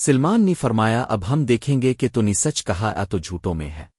سلمان نے فرمایا، اب ہم دیکھیں گے کہ تو نے سچ کہا یا تو جھوٹوں میں ہے۔